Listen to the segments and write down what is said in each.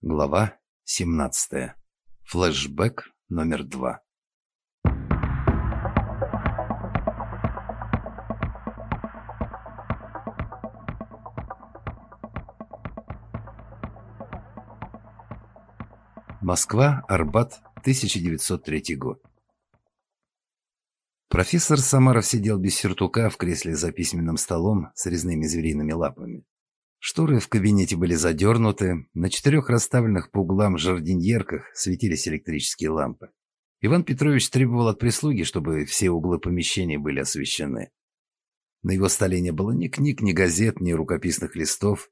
Глава 17. Флэшбэк номер два. Москва, Арбат, 1903 год. Профессор Самаров сидел без сюртука в кресле за письменным столом с резными звериными лапами. Шторы в кабинете были задернуты, на четырех расставленных по углам жардиньерках светились электрические лампы. Иван Петрович требовал от прислуги, чтобы все углы помещения были освещены. На его столе не было ни книг, ни газет, ни рукописных листов,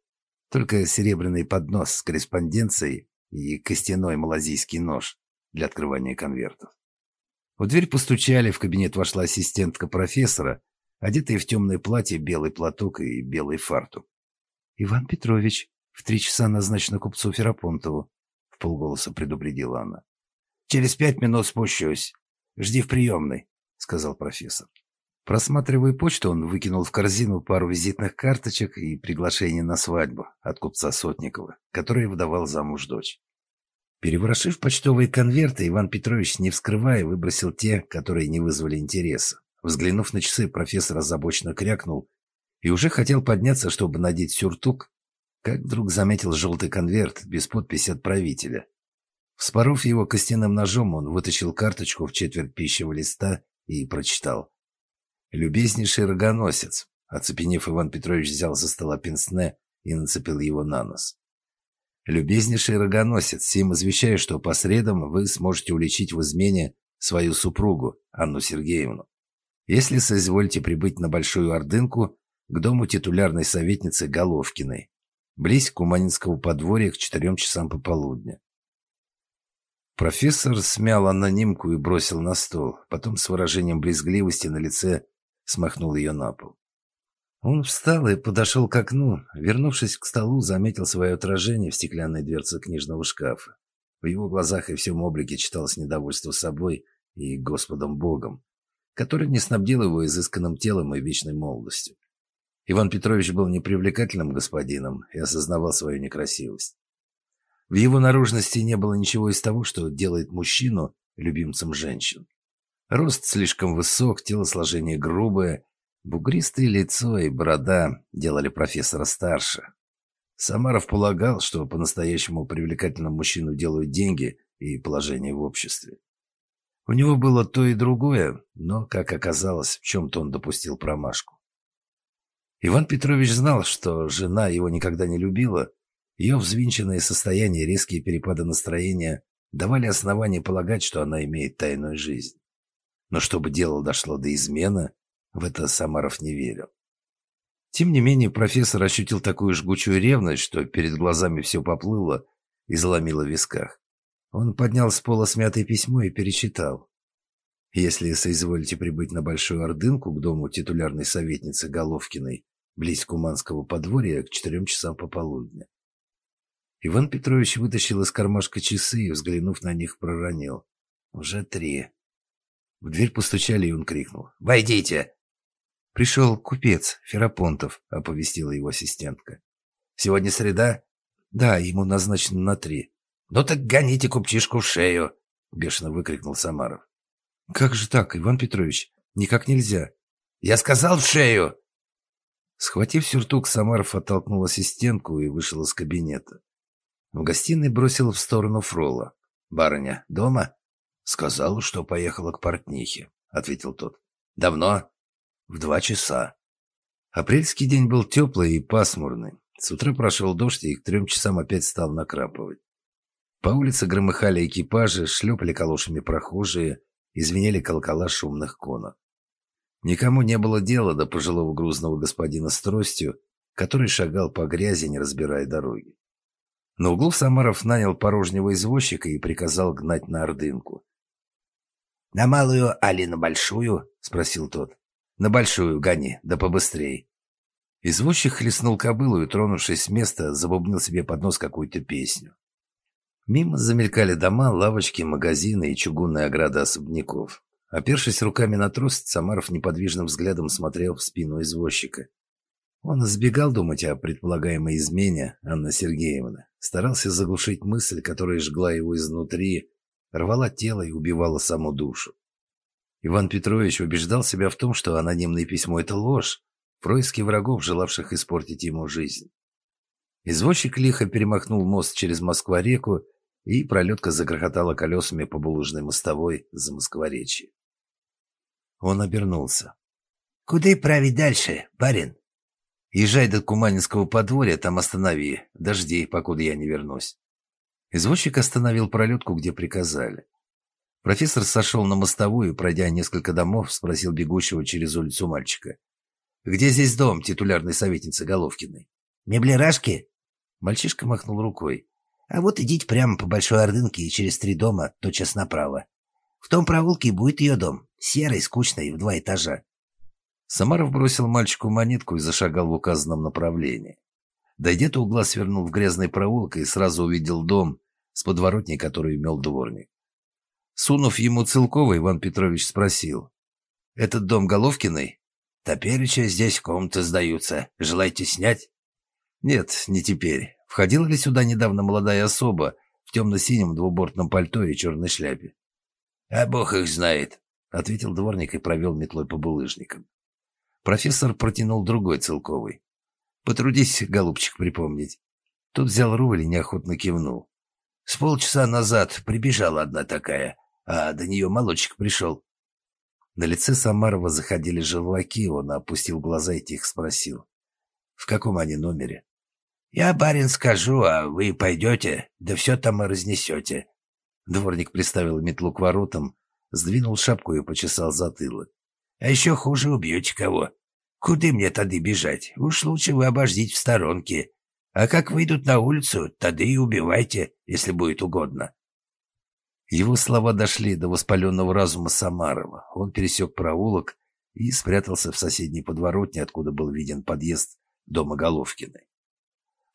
только серебряный поднос с корреспонденцией и костяной малазийский нож для открывания конвертов. В дверь постучали, в кабинет вошла ассистентка профессора, одетая в темное платье, белый платок и белый фартук. «Иван Петрович, в три часа назначено купцу Ферапонтову», — в полголоса предупредила она. «Через пять минут спущусь. Жди в приемной», — сказал профессор. Просматривая почту, он выкинул в корзину пару визитных карточек и приглашение на свадьбу от купца Сотникова, который выдавал замуж дочь. Переворошив почтовые конверты, Иван Петрович, не вскрывая, выбросил те, которые не вызвали интереса. Взглянув на часы, профессор озабоченно крякнул и уже хотел подняться, чтобы надеть сюртук, как вдруг заметил желтый конверт без подписи отправителя. Вспоров его костяным ножом, он вытащил карточку в четверть пищевого листа и прочитал. «Любезнейший рогоносец». Оцепенев, Иван Петрович взял со стола пенсне и нацепил его на нос. «Любезнейший рогоносец, всем извещаю, что по средам вы сможете уличить в измене свою супругу, Анну Сергеевну. Если соизволите прибыть на Большую Ордынку, к дому титулярной советницы Головкиной, близ Куманинского подворья к четырем часам пополудня. Профессор смял анонимку и бросил на стол, потом с выражением брезгливости на лице смахнул ее на пол. Он встал и подошел к окну. Вернувшись к столу, заметил свое отражение в стеклянной дверце книжного шкафа. В его глазах и всем облике читалось недовольство собой и Господом Богом, который не снабдил его изысканным телом и вечной молодостью. Иван Петрович был непривлекательным господином и осознавал свою некрасивость. В его наружности не было ничего из того, что делает мужчину любимцем женщин. Рост слишком высок, телосложение грубое, бугристое лицо и борода делали профессора старше. Самаров полагал, что по-настоящему привлекательным мужчину делают деньги и положение в обществе. У него было то и другое, но, как оказалось, в чем-то он допустил промашку. Иван Петрович знал, что жена его никогда не любила. Ее взвинченное состояние, резкие перепады настроения давали основания полагать, что она имеет тайную жизнь. Но чтобы дело дошло до измены, в это Самаров не верил. Тем не менее, профессор ощутил такую жгучую ревность, что перед глазами все поплыло и заломило в висках. Он поднял с пола смятое письмо и перечитал. Если соизволите прибыть на Большую Ордынку к дому титулярной советницы Головкиной, близ Куманского подворья, к четырем часам пополудня. Иван Петрович вытащил из кармашка часы и, взглянув на них, проронил. «Уже три». В дверь постучали, и он крикнул. «Войдите!» «Пришел купец Ферапонтов», — оповестила его ассистентка. «Сегодня среда?» «Да, ему назначено на три». «Ну так гоните купчишку в шею!» — бешено выкрикнул Самаров. «Как же так, Иван Петрович? Никак нельзя». «Я сказал в шею!» Схватив сюртук, Самаров оттолкнул ассистентку и вышел из кабинета. В гостиной бросил в сторону Фрола. «Барыня, дома?» «Сказала, что поехала к портнихе», — ответил тот. «Давно?» «В два часа». Апрельский день был теплый и пасмурный. С утра прошел дождь, и к трем часам опять стал накрапывать. По улице громыхали экипажи, шлепали калошами прохожие, извиняли колокола шумных конок. Никому не было дела до пожилого грузного господина с тростью, который шагал по грязи, не разбирая дороги. На углу Самаров нанял порожнего извозчика и приказал гнать на Ордынку. «На малую, али на большую?» — спросил тот. «На большую гони, да побыстрей». Извозчик хлестнул кобылу и, тронувшись с места, забубнил себе под нос какую-то песню. Мимо замелькали дома, лавочки, магазины и чугунная ограда особняков. Опершись руками на трос, Самаров неподвижным взглядом смотрел в спину извозчика. Он избегал думать о предполагаемой измене Анны Сергеевны, старался заглушить мысль, которая жгла его изнутри, рвала тело и убивала саму душу. Иван Петрович убеждал себя в том, что анонимное письмо – это ложь, происки врагов, желавших испортить ему жизнь. Извозчик лихо перемахнул мост через Москва-реку, и пролетка загрохотала колесами по булыжной мостовой за Москворечье. Он обернулся. «Куда и править дальше, барин?» «Езжай до Куманинского подворья, там останови. Дожди, покуда я не вернусь». Извозчик остановил пролетку, где приказали. Профессор сошел на мостовую, пройдя несколько домов, спросил бегущего через улицу мальчика. «Где здесь дом титулярной советницы Головкиной?» «Меблерашки?» Мальчишка махнул рукой. «А вот идите прямо по Большой Ордынке и через три дома, тотчас направо. В том проулке будет ее дом, серый, скучный, в два этажа». Самаров бросил мальчику монетку и зашагал в указанном направлении. Дойдя до угла, свернул в грязный проулок и сразу увидел дом с подворотней, который имел дворник. Сунув ему Целкова, Иван Петрович спросил. «Этот дом Головкиной?» «Топереча здесь комнаты сдаются. Желаете снять?» «Нет, не теперь. Входила ли сюда недавно молодая особа в темно-синем двубортном пальто и черной шляпе?» «А бог их знает», — ответил дворник и провел метлой по булыжникам. Профессор протянул другой Целковый. «Потрудись, голубчик, припомнить». Тут взял руль и неохотно кивнул. «С полчаса назад прибежала одна такая а до нее молочек пришел. На лице Самарова заходили желваки, он опустил глаза и тихо спросил. «В каком они номере?» «Я, барин, скажу, а вы пойдете, да все там и разнесете». Дворник приставил метлу к воротам, сдвинул шапку и почесал затылок. «А еще хуже убьете кого. Куда мне тогда бежать? Уж лучше вы обождите в сторонке. А как выйдут на улицу, тогда и убивайте, если будет угодно». Его слова дошли до воспаленного разума Самарова. Он пересек проулок и спрятался в соседней подворотне, откуда был виден подъезд дома Головкиной.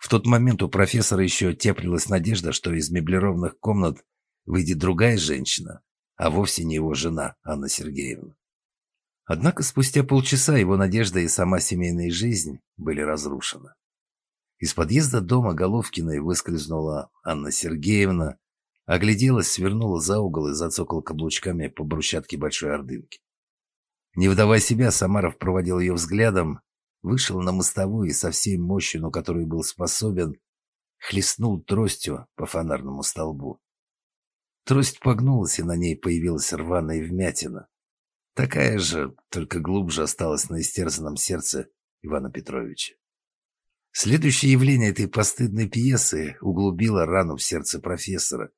В тот момент у профессора еще теплилась надежда, что из меблированных комнат выйдет другая женщина, а вовсе не его жена Анна Сергеевна. Однако спустя полчаса его надежда и сама семейная жизнь были разрушены. Из подъезда дома Головкиной выскользнула Анна Сергеевна, Огляделась, свернула за угол и зацокала каблучками по брусчатке Большой Ордынки. Не вдавая себя, Самаров проводил ее взглядом, вышел на мостовую и со всей мощью, на которую был способен, хлестнул тростью по фонарному столбу. Трость погнулась, и на ней появилась рваная вмятина. Такая же, только глубже осталась на истерзанном сердце Ивана Петровича. Следующее явление этой постыдной пьесы углубило рану в сердце профессора,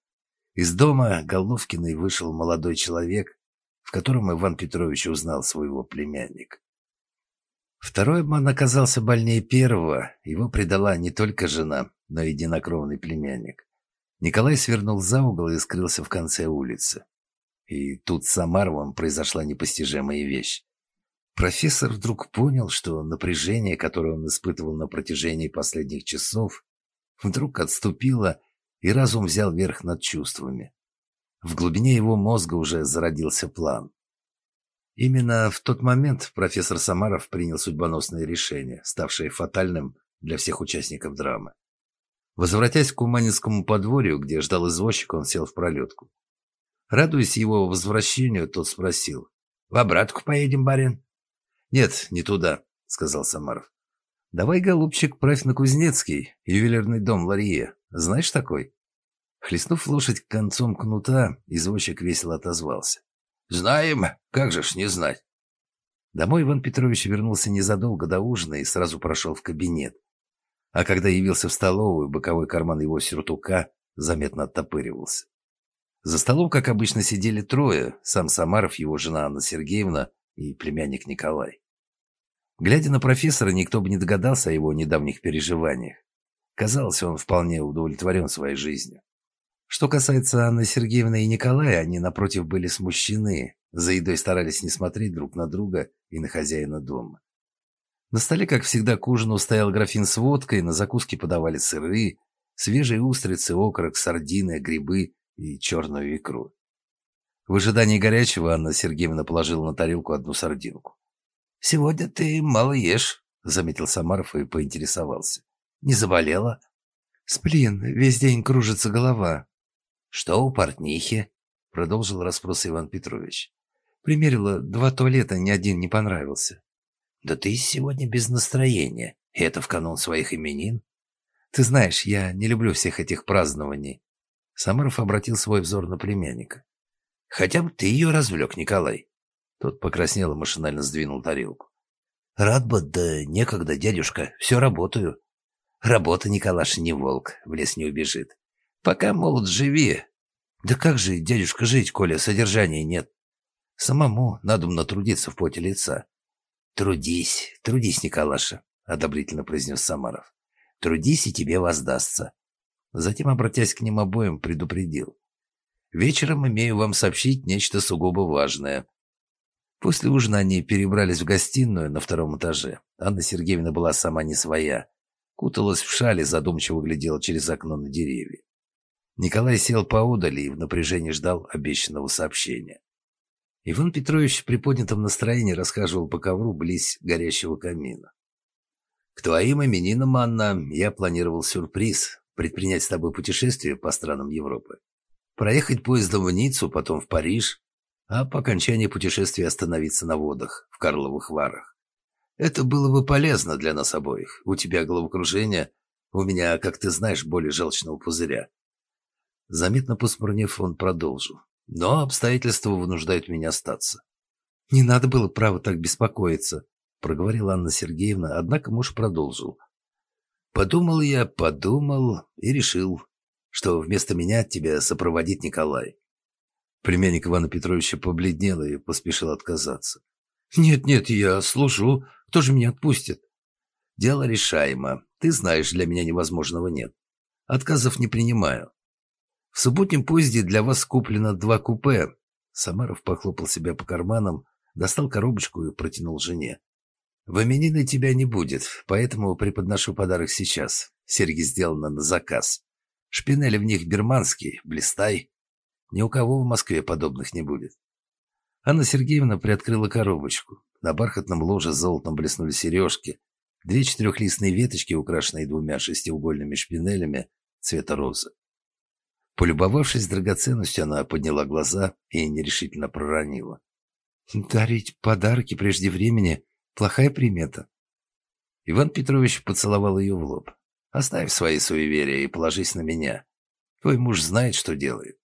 из дома Головкиной вышел молодой человек, в котором Иван Петрович узнал своего племянника. Второй обман оказался больнее первого. Его предала не только жена, но и единокровный племянник. Николай свернул за угол и скрылся в конце улицы. И тут с Самаровым произошла непостижимая вещь. Профессор вдруг понял, что напряжение, которое он испытывал на протяжении последних часов, вдруг отступило и разум взял верх над чувствами. В глубине его мозга уже зародился план. Именно в тот момент профессор Самаров принял судьбоносное решение, ставшее фатальным для всех участников драмы. Возвратясь к Куманинскому подворью, где ждал извозчик, он сел в пролетку. Радуясь его возвращению, тот спросил. «В обратку поедем, барин?» «Нет, не туда», — сказал Самаров. «Давай, голубчик, правь на Кузнецкий, ювелирный дом Ларье. Знаешь такой?» Хлестнув лошадь концом кнута, извозчик весело отозвался. «Знаем, как же ж не знать». Домой Иван Петрович вернулся незадолго до ужина и сразу прошел в кабинет. А когда явился в столовую, боковой карман его сюртука заметно оттопыривался. За столом, как обычно, сидели трое, сам Самаров, его жена Анна Сергеевна и племянник Николай. Глядя на профессора, никто бы не догадался о его недавних переживаниях. Казалось, он вполне удовлетворен своей жизнью. Что касается Анны Сергеевны и Николая, они, напротив, были смущены. За едой старались не смотреть друг на друга и на хозяина дома. На столе, как всегда, к ужину стоял графин с водкой, на закуски подавали сыры, свежие устрицы, окорок, сардины, грибы и черную икру. В ожидании горячего Анна Сергеевна положила на тарелку одну сардинку. «Сегодня ты мало ешь», заметил Самаров и поинтересовался. «Не заболела?» «Сплин, весь день кружится голова». «Что у портнихи?» — продолжил расспрос Иван Петрович. «Примерила два туалета, ни один не понравился». «Да ты сегодня без настроения. И это в канун своих именин?» «Ты знаешь, я не люблю всех этих празднований». Самаров обратил свой взор на племянника. «Хотя бы ты ее развлек, Николай». Тот покраснел и машинально сдвинул тарелку. «Рад бы, да некогда, дядюшка. Все работаю». «Работа, Николаша, не волк. В лес не убежит. Пока молод, живи. Да как же, дядюшка, жить, коли содержания нет? Самому надо натрудиться в поте лица. Трудись, трудись, Николаша, одобрительно произнес Самаров. Трудись, и тебе воздастся. Затем, обратясь к ним обоим, предупредил. Вечером имею вам сообщить нечто сугубо важное. После ужина они перебрались в гостиную на втором этаже. Анна Сергеевна была сама не своя. Куталась в шале, задумчиво глядела через окно на деревья. Николай сел поодаль и в напряжении ждал обещанного сообщения. Иван Петрович при поднятом настроении расхаживал по ковру близ горящего камина. «К твоим именинам, Анна, я планировал сюрприз – предпринять с тобой путешествие по странам Европы. Проехать поездом в Ниццу, потом в Париж, а по окончании путешествия остановиться на водах в Карловых Варах. Это было бы полезно для нас обоих. У тебя головокружение, у меня, как ты знаешь, более желчного пузыря. Заметно посмурнев, он продолжил. «Но обстоятельства вынуждают меня остаться». «Не надо было, право, так беспокоиться», — проговорила Анна Сергеевна, однако муж продолжил. «Подумал я, подумал и решил, что вместо меня тебя сопроводит Николай». Племянник Ивана Петровича побледнел и поспешил отказаться. «Нет-нет, я служу. Кто же меня отпустит?» «Дело решаемо. Ты знаешь, для меня невозможного нет. Отказов не принимаю. В субботнем поезде для вас куплено два купе. Самаров похлопал себя по карманам, достал коробочку и протянул жене. В именины тебя не будет, поэтому преподношу подарок сейчас. Серьги сделаны на заказ. Шпинели в них бирманские, блистай. Ни у кого в Москве подобных не будет. Анна Сергеевна приоткрыла коробочку. На бархатном ложе золотом блеснули сережки. Две четырехлистные веточки, украшенные двумя шестиугольными шпинелями цвета розы. Полюбовавшись драгоценностью, она подняла глаза и нерешительно проронила. «Дарить подарки прежде времени – плохая примета». Иван Петрович поцеловал ее в лоб. «Оставь свои суеверия и положись на меня. Твой муж знает, что делает.